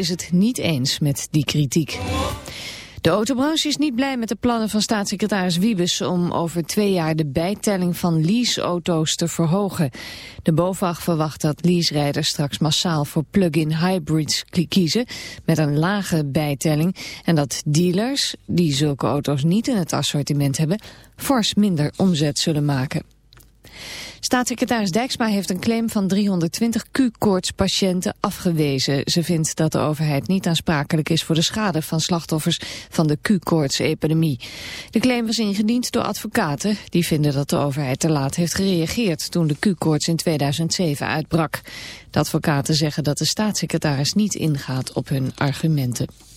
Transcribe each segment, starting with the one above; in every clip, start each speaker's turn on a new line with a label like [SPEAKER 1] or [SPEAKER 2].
[SPEAKER 1] Is het niet eens met die kritiek. De autobranche is niet blij met de plannen van staatssecretaris Wiebes om over twee jaar de bijtelling van leaseauto's te verhogen. De BOVAG verwacht dat leaserijders straks massaal voor plug-in hybrids kiezen met een lage bijtelling en dat dealers, die zulke auto's niet in het assortiment hebben, fors minder omzet zullen maken. Staatssecretaris Dijksma heeft een claim van 320 Q-koortspatiënten afgewezen. Ze vindt dat de overheid niet aansprakelijk is voor de schade van slachtoffers van de Q-koorts-epidemie. De claim was ingediend door advocaten die vinden dat de overheid te laat heeft gereageerd toen de Q-koorts in 2007 uitbrak. De advocaten zeggen dat de staatssecretaris niet ingaat op hun argumenten.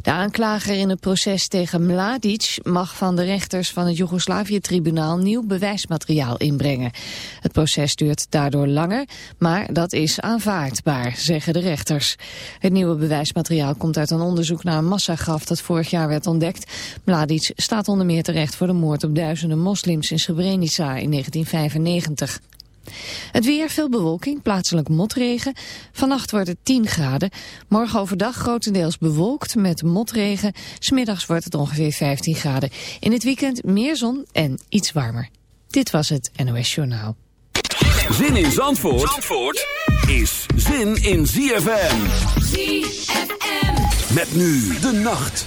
[SPEAKER 1] De aanklager in het proces tegen Mladic mag van de rechters van het Joegoslavië-tribunaal nieuw bewijsmateriaal inbrengen. Het proces duurt daardoor langer, maar dat is aanvaardbaar, zeggen de rechters. Het nieuwe bewijsmateriaal komt uit een onderzoek naar een massagraf dat vorig jaar werd ontdekt. Mladic staat onder meer terecht voor de moord op duizenden moslims in Srebrenica in 1995. Het weer, veel bewolking, plaatselijk motregen. Vannacht wordt het 10 graden. Morgen overdag grotendeels bewolkt met motregen. Smiddags wordt het ongeveer 15 graden. In het weekend meer zon en iets warmer. Dit was het NOS Journaal.
[SPEAKER 2] Zin in Zandvoort, Zandvoort is zin in ZFM. ZFM. Met nu de nacht.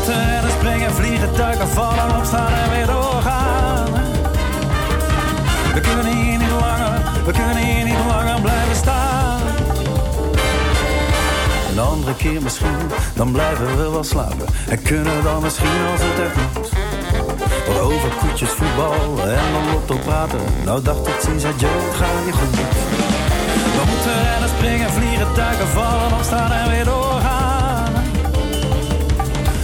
[SPEAKER 3] Moeten rennen, springen, vliegen, duiken, vallen, opstaan en weer doorgaan. We kunnen hier niet langer, we kunnen hier niet langer blijven staan. Een andere keer misschien, dan blijven we wel slapen. En kunnen dan misschien als het echt moet. Wat over koetjes, voetbal en de lotto praten. Nou dacht ik ziens, adieu, het gaat je goed. We moeten rennen, springen, vliegen, duiken, vallen, opstaan en weer doorgaan.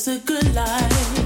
[SPEAKER 4] It's a good life.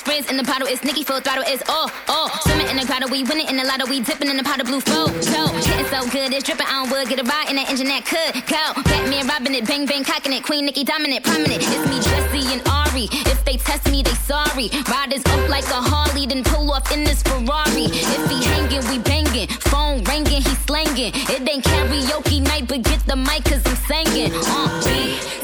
[SPEAKER 5] Friends in the bottle. It's Nikki full throttle. It's all, all. Swimming in the grotto, we winning in the lotto. We dipping in the pot of blue flow. So, getting so good, it's dripping on wood. Get a ride in that engine that could go. Batman robbing it, bang bang cocking it. Queen Nikki dominant, prominent. It's me, Jesse and Ari. If they test me, they sorry. Riders up like a Harley, then pull off in this Ferrari. If he hanging, we banging. Phone ringing, he slanging. It ain't karaoke night, but get the mic, cause I'm singing. Uh,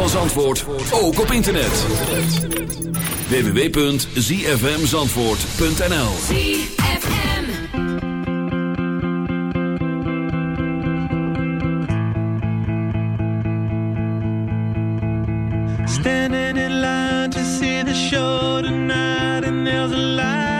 [SPEAKER 2] van Zandvoort, ook op internet. www.zfmzandvoort.nl
[SPEAKER 6] ZFM.
[SPEAKER 7] Standing in line to see the show tonight, and there's a light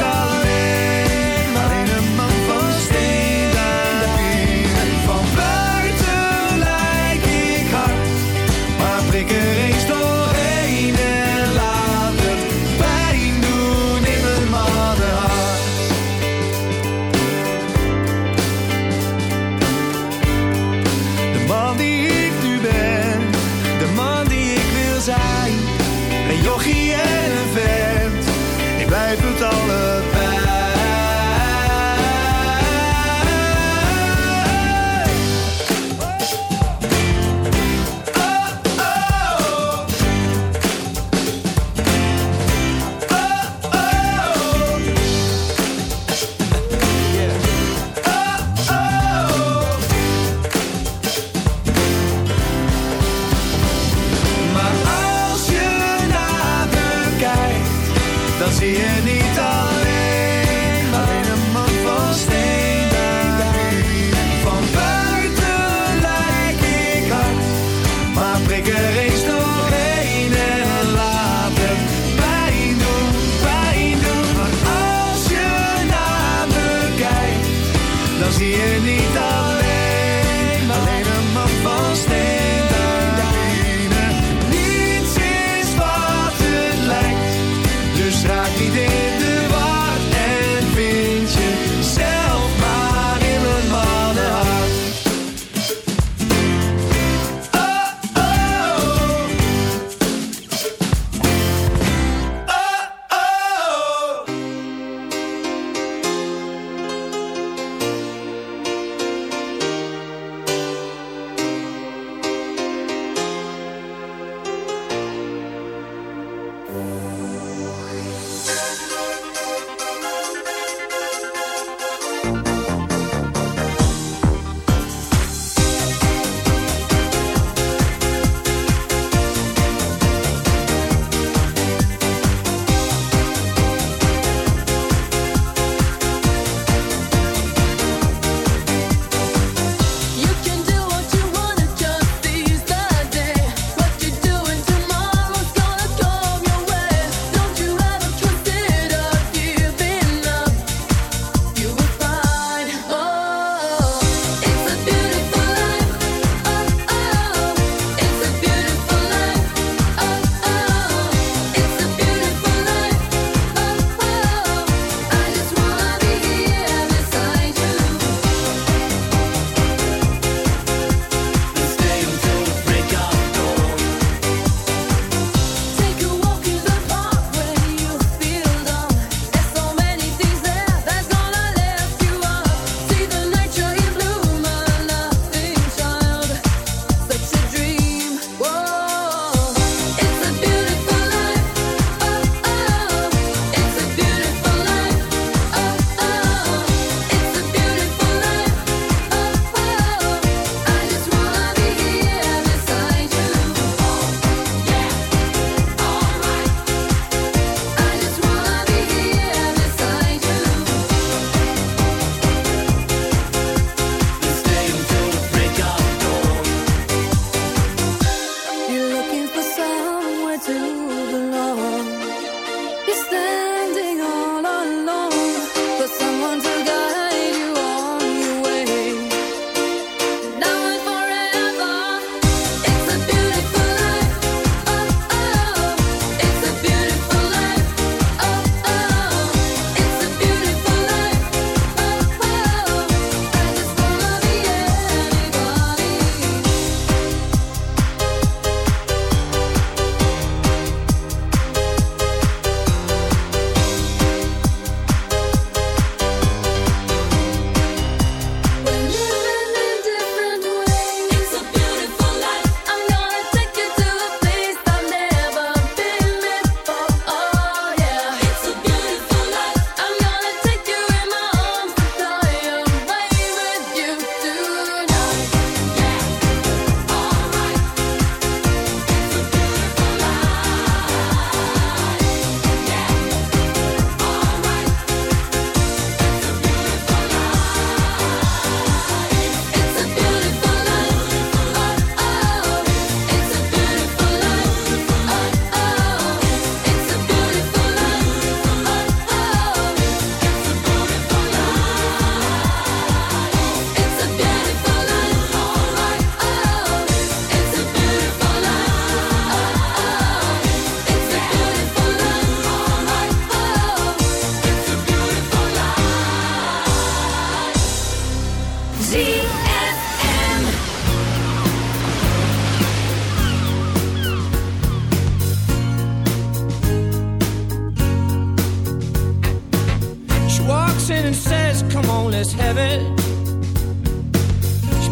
[SPEAKER 8] She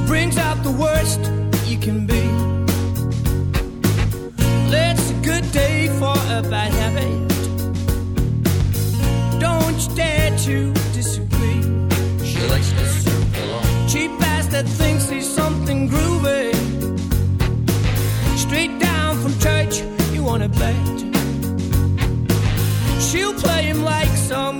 [SPEAKER 8] brings out the worst you can be. It's a good day for a bad habit. Don't you dare to disagree. She likes to. Cheap ass that thinks he's something groovy. Straight down from church, you wanna.
[SPEAKER 9] She'll play him like some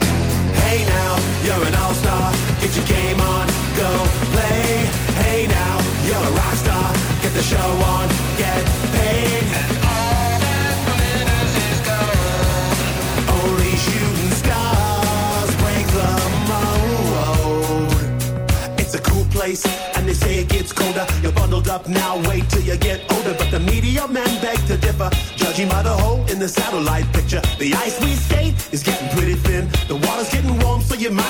[SPEAKER 10] Hey now, you're an all-star. Get your game on, go play. Hey now, you're a rock star. Get the show on, get paid. And all that glitters is gold. Only shooting stars break the mold. It's a cool place, and they say it gets colder. You're bundled up now, wait till you get older. But the media men beg to differ, judging by the hole in the satellite picture. The ice we skate is getting pretty thin.